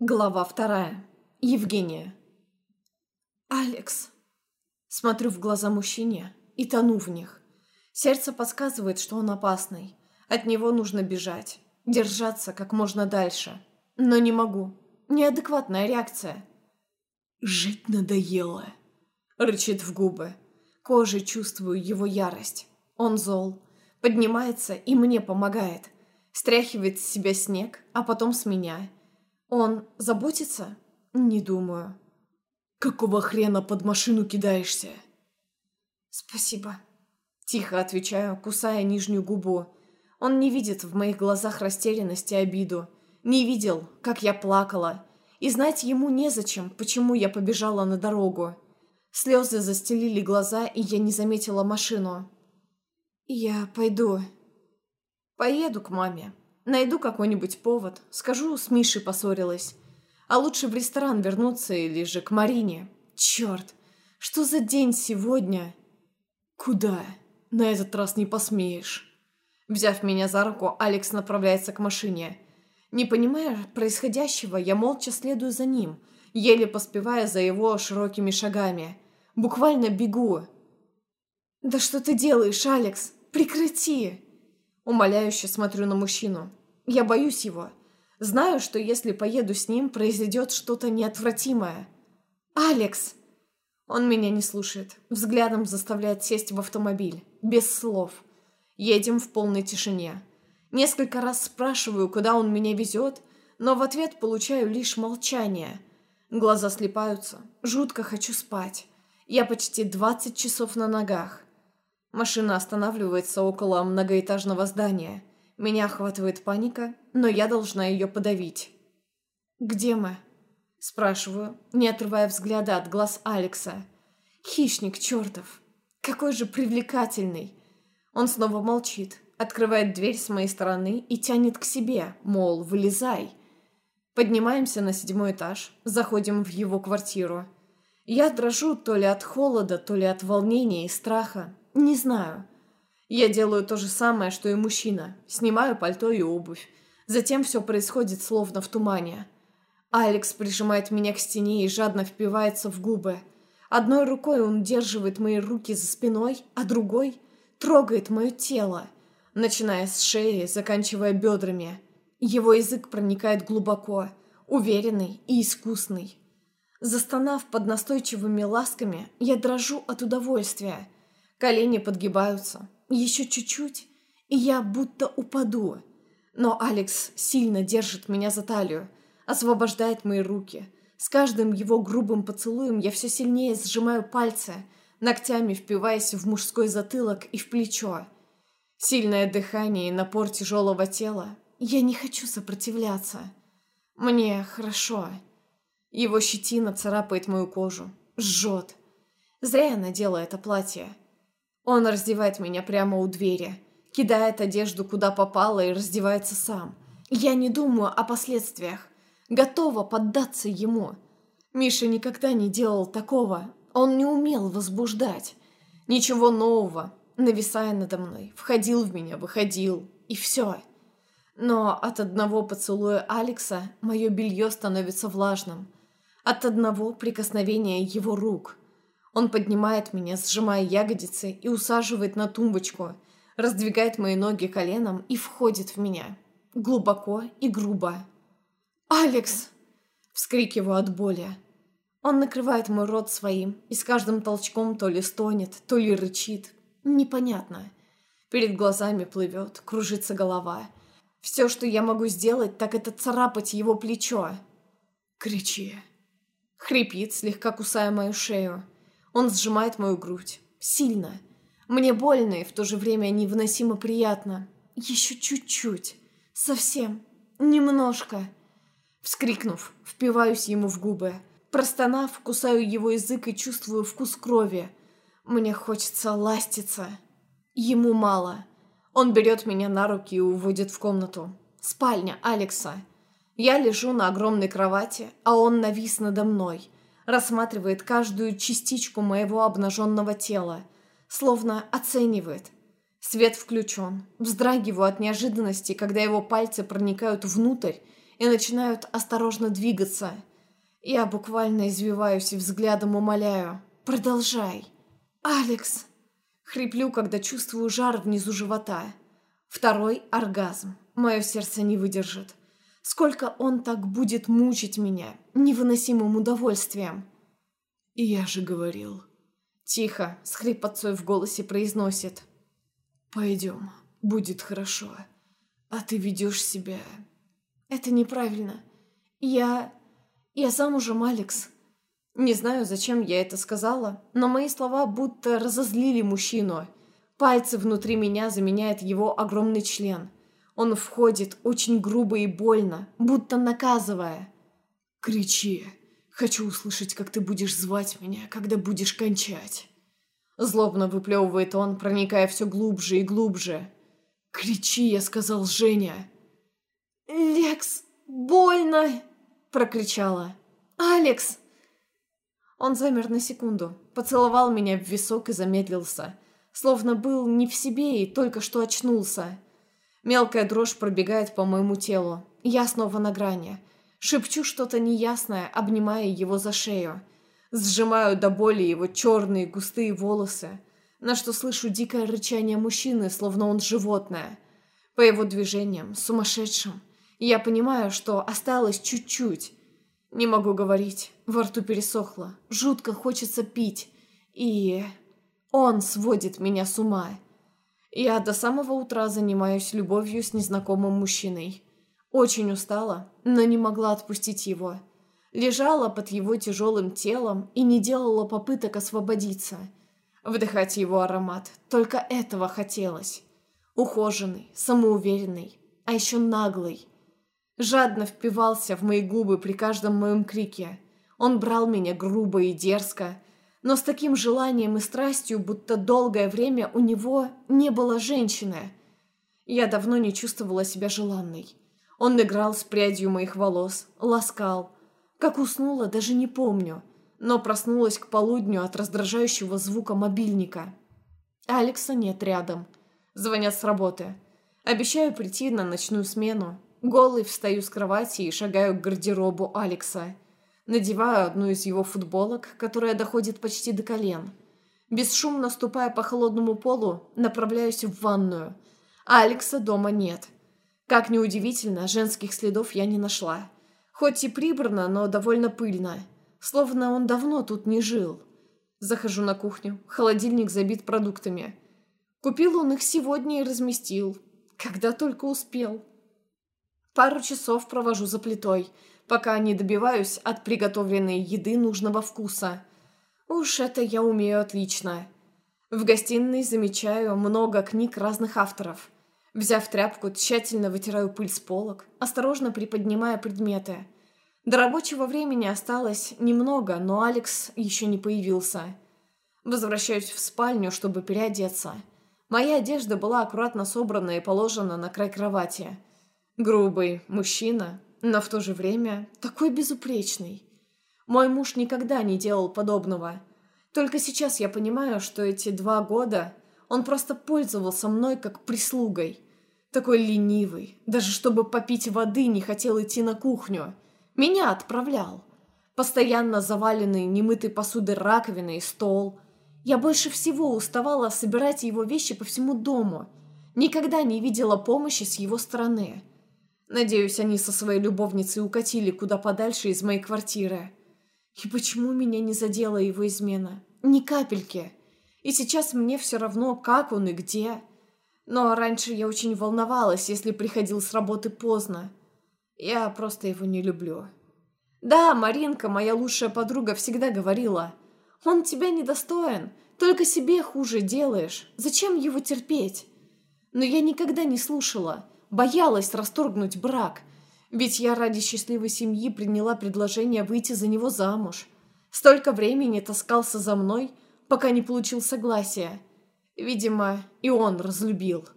Глава вторая. Евгения. «Алекс!» Смотрю в глаза мужчине и тону в них. Сердце подсказывает, что он опасный. От него нужно бежать, держаться как можно дальше. Но не могу. Неадекватная реакция. «Жить надоело!» Рычит в губы. Кожей чувствую его ярость. Он зол. Поднимается и мне помогает. Стряхивает с себя снег, а потом с меня – он заботится? Не думаю. Какого хрена под машину кидаешься? Спасибо. Тихо отвечаю, кусая нижнюю губу. Он не видит в моих глазах растерянность и обиду. Не видел, как я плакала. И знать ему незачем, почему я побежала на дорогу. Слезы застелили глаза, и я не заметила машину. «Я пойду». «Поеду к маме», Найду какой-нибудь повод, скажу, с Мишей поссорилась. А лучше в ресторан вернуться или же к Марине. Черт, что за день сегодня? Куда? На этот раз не посмеешь. Взяв меня за руку, Алекс направляется к машине. Не понимая происходящего, я молча следую за ним, еле поспевая за его широкими шагами. Буквально бегу. «Да что ты делаешь, Алекс? Прекрати!» Умоляюще смотрю на мужчину. Я боюсь его. Знаю, что если поеду с ним, произойдет что-то неотвратимое. «Алекс!» Он меня не слушает. Взглядом заставляет сесть в автомобиль. Без слов. Едем в полной тишине. Несколько раз спрашиваю, куда он меня везет, но в ответ получаю лишь молчание. Глаза слепаются. Жутко хочу спать. Я почти 20 часов на ногах. Машина останавливается около многоэтажного здания. Меня охватывает паника, но я должна ее подавить. «Где мы?» Спрашиваю, не отрывая взгляда от глаз Алекса. «Хищник чертов! Какой же привлекательный!» Он снова молчит, открывает дверь с моей стороны и тянет к себе, мол, вылезай. Поднимаемся на седьмой этаж, заходим в его квартиру. Я дрожу то ли от холода, то ли от волнения и страха. Не знаю. Я делаю то же самое, что и мужчина. Снимаю пальто и обувь. Затем все происходит словно в тумане. Алекс прижимает меня к стене и жадно впивается в губы. Одной рукой он удерживает мои руки за спиной, а другой трогает мое тело, начиная с шеи, заканчивая бедрами. Его язык проникает глубоко, уверенный и искусный. Застонав под настойчивыми ласками, я дрожу от удовольствия. Колени подгибаются, еще чуть-чуть, и я будто упаду. Но Алекс сильно держит меня за талию, освобождает мои руки. С каждым его грубым поцелуем я все сильнее сжимаю пальцы, ногтями впиваясь в мужской затылок и в плечо. Сильное дыхание и напор тяжелого тела. Я не хочу сопротивляться. Мне хорошо. Его щетина царапает мою кожу. Жжет. Зря я надела это платье. Он раздевает меня прямо у двери, кидает одежду куда попало и раздевается сам. Я не думаю о последствиях. Готова поддаться ему. Миша никогда не делал такого. Он не умел возбуждать. Ничего нового, нависая надо мной. Входил в меня, выходил. И все. Но от одного поцелуя Алекса мое белье становится влажным. От одного прикосновения его рук – он поднимает меня, сжимая ягодицы, и усаживает на тумбочку, раздвигает мои ноги коленом и входит в меня. Глубоко и грубо. «Алекс!» – вскрикиваю от боли. Он накрывает мой рот своим и с каждым толчком то ли стонет, то ли рычит. Непонятно. Перед глазами плывет, кружится голова. Все, что я могу сделать, так это царапать его плечо. «Кричи!» Хрипит, слегка кусая мою шею. Он сжимает мою грудь. Сильно. Мне больно и в то же время невыносимо приятно. Еще чуть-чуть. Совсем. Немножко. Вскрикнув, впиваюсь ему в губы. Простонав, кусаю его язык и чувствую вкус крови. Мне хочется ластиться. Ему мало. Он берет меня на руки и уводит в комнату. Спальня Алекса. Я лежу на огромной кровати, а он навис надо мной – рассматривает каждую частичку моего обнаженного тела, словно оценивает. Свет включен. Вздрагиваю от неожиданности, когда его пальцы проникают внутрь и начинают осторожно двигаться. Я буквально извиваюсь и взглядом умоляю. «Продолжай!» «Алекс!» Хриплю, когда чувствую жар внизу живота. Второй оргазм. Мое сердце не выдержит. Сколько он так будет мучить меня невыносимым удовольствием. И я же говорил. Тихо, с хрипотцой в голосе произносит. «Пойдем, будет хорошо. А ты ведешь себя...» «Это неправильно. Я... я замужем, Алекс». Не знаю, зачем я это сказала, но мои слова будто разозлили мужчину. Пальцы внутри меня заменяет его огромный член. Он входит очень грубо и больно, будто наказывая. «Кричи. Хочу услышать, как ты будешь звать меня, когда будешь кончать». Злобно выплевывает он, проникая все глубже и глубже. «Кричи!» — я сказал Женя. «Лекс, больно!» — прокричала. «Алекс!» Он замер на секунду, поцеловал меня в висок и замедлился, словно был не в себе и только что очнулся. Мелкая дрожь пробегает по моему телу. Я снова на грани. Шепчу что-то неясное, обнимая его за шею. Сжимаю до боли его черные густые волосы, на что слышу дикое рычание мужчины, словно он животное. По его движениям, сумасшедшим, я понимаю, что осталось чуть-чуть. Не могу говорить, во рту пересохло, жутко хочется пить. И он сводит меня с ума. Я до самого утра занимаюсь любовью с незнакомым мужчиной. Очень устала, но не могла отпустить его. Лежала под его тяжелым телом и не делала попыток освободиться. Вдыхать его аромат, только этого хотелось. Ухоженный, самоуверенный, а еще наглый. Жадно впивался в мои губы при каждом моем крике. Он брал меня грубо и дерзко, но с таким желанием и страстью, будто долгое время у него не было женщины. Я давно не чувствовала себя желанной. Он играл с прядью моих волос, ласкал. Как уснула, даже не помню, но проснулась к полудню от раздражающего звука мобильника. Алекса нет рядом. Звонят с работы. Обещаю прийти на ночную смену. Голый встаю с кровати и шагаю к гардеробу Алекса – Надеваю одну из его футболок, которая доходит почти до колен. Бесшумно ступая по холодному полу, направляюсь в ванную. А Алекса дома нет. Как ни удивительно, женских следов я не нашла. Хоть и прибрано, но довольно пыльно. Словно он давно тут не жил. Захожу на кухню. Холодильник забит продуктами. Купил он их сегодня и разместил. Когда только успел. Пару часов провожу за плитой – пока не добиваюсь от приготовленной еды нужного вкуса. Уж это я умею отлично. В гостиной замечаю много книг разных авторов. Взяв тряпку, тщательно вытираю пыль с полок, осторожно приподнимая предметы. До рабочего времени осталось немного, но Алекс еще не появился. Возвращаюсь в спальню, чтобы переодеться. Моя одежда была аккуратно собрана и положена на край кровати. Грубый мужчина, но в то же время такой безупречный. Мой муж никогда не делал подобного. Только сейчас я понимаю, что эти два года он просто пользовался мной как прислугой. Такой ленивый, даже чтобы попить воды не хотел идти на кухню. Меня отправлял. Постоянно заваленный немытой посудой раковины и стол. Я больше всего уставала собирать его вещи по всему дому. Никогда не видела помощи с его стороны. Надеюсь, они со своей любовницей укатили куда подальше из моей квартиры. И почему меня не задела его измена? Ни капельки. И сейчас мне все равно, как он и где. Но раньше я очень волновалась, если приходил с работы поздно. Я просто его не люблю. Да, Маринка, моя лучшая подруга, всегда говорила. Он тебя недостоин, только себе хуже делаешь. Зачем его терпеть? Но я никогда не слушала боялась расторгнуть брак, ведь я ради счастливой семьи приняла предложение выйти за него замуж. Столько времени таскался за мной, пока не получил согласия. Видимо, и он разлюбил.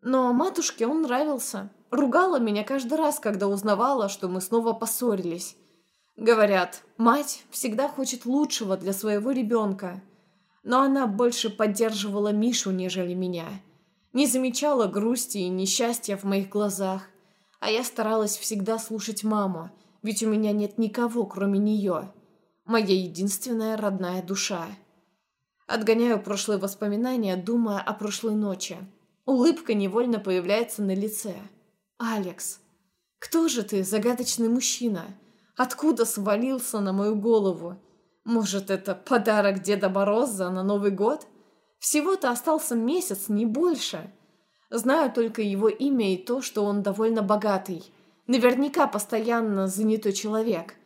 Но матушке он нравился. Ругала меня каждый раз, когда узнавала, что мы снова поссорились. Говорят, мать всегда хочет лучшего для своего ребенка. Но она больше поддерживала Мишу, нежели меня не замечала грусти и несчастья в моих глазах. А я старалась всегда слушать маму, ведь у меня нет никого, кроме нее. Моя единственная родная душа. Отгоняю прошлые воспоминания, думая о прошлой ночи. Улыбка невольно появляется на лице. «Алекс, кто же ты, загадочный мужчина? Откуда свалился на мою голову? Может, это подарок Деда Мороза на Новый год? Всего-то остался месяц, не больше. Знаю только его имя и то, что он довольно богатый. Наверняка постоянно занятой человек.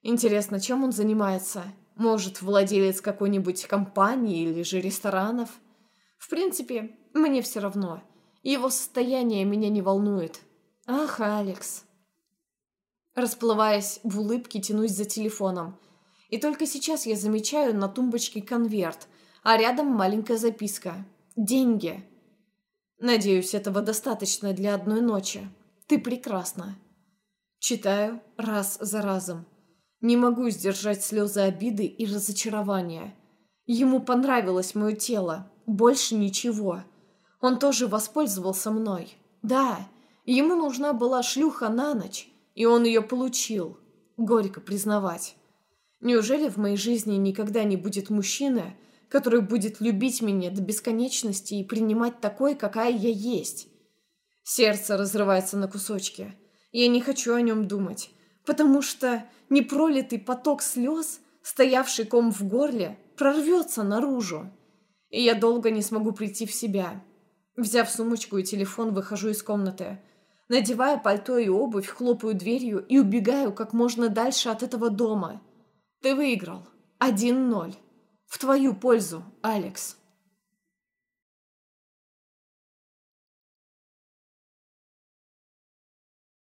Интересно, чем он занимается?» Может, владелец какой-нибудь компании или же ресторанов? В принципе, мне все равно. Его состояние меня не волнует. Ах, Алекс. Расплываясь в улыбке, тянусь за телефоном. И только сейчас я замечаю на тумбочке конверт, а рядом маленькая записка. Деньги. Надеюсь, этого достаточно для одной ночи. Ты прекрасна. Читаю раз за разом. Не могу сдержать слезы обиды и разочарования. Ему понравилось мое тело. Больше ничего. Он тоже воспользовался мной. Да, ему нужна была шлюха на ночь, и он ее получил. Горько признавать. Неужели в моей жизни никогда не будет мужчины, который будет любить меня до бесконечности и принимать такой, какая я есть? Сердце разрывается на кусочки. Я не хочу о нем думать потому что непролитый поток слез, стоявший ком в горле, прорвется наружу. И я долго не смогу прийти в себя. Взяв сумочку и телефон, выхожу из комнаты. Надеваю пальто и обувь, хлопаю дверью и убегаю как можно дальше от этого дома. Ты выиграл. Один ноль. В твою пользу, Алекс.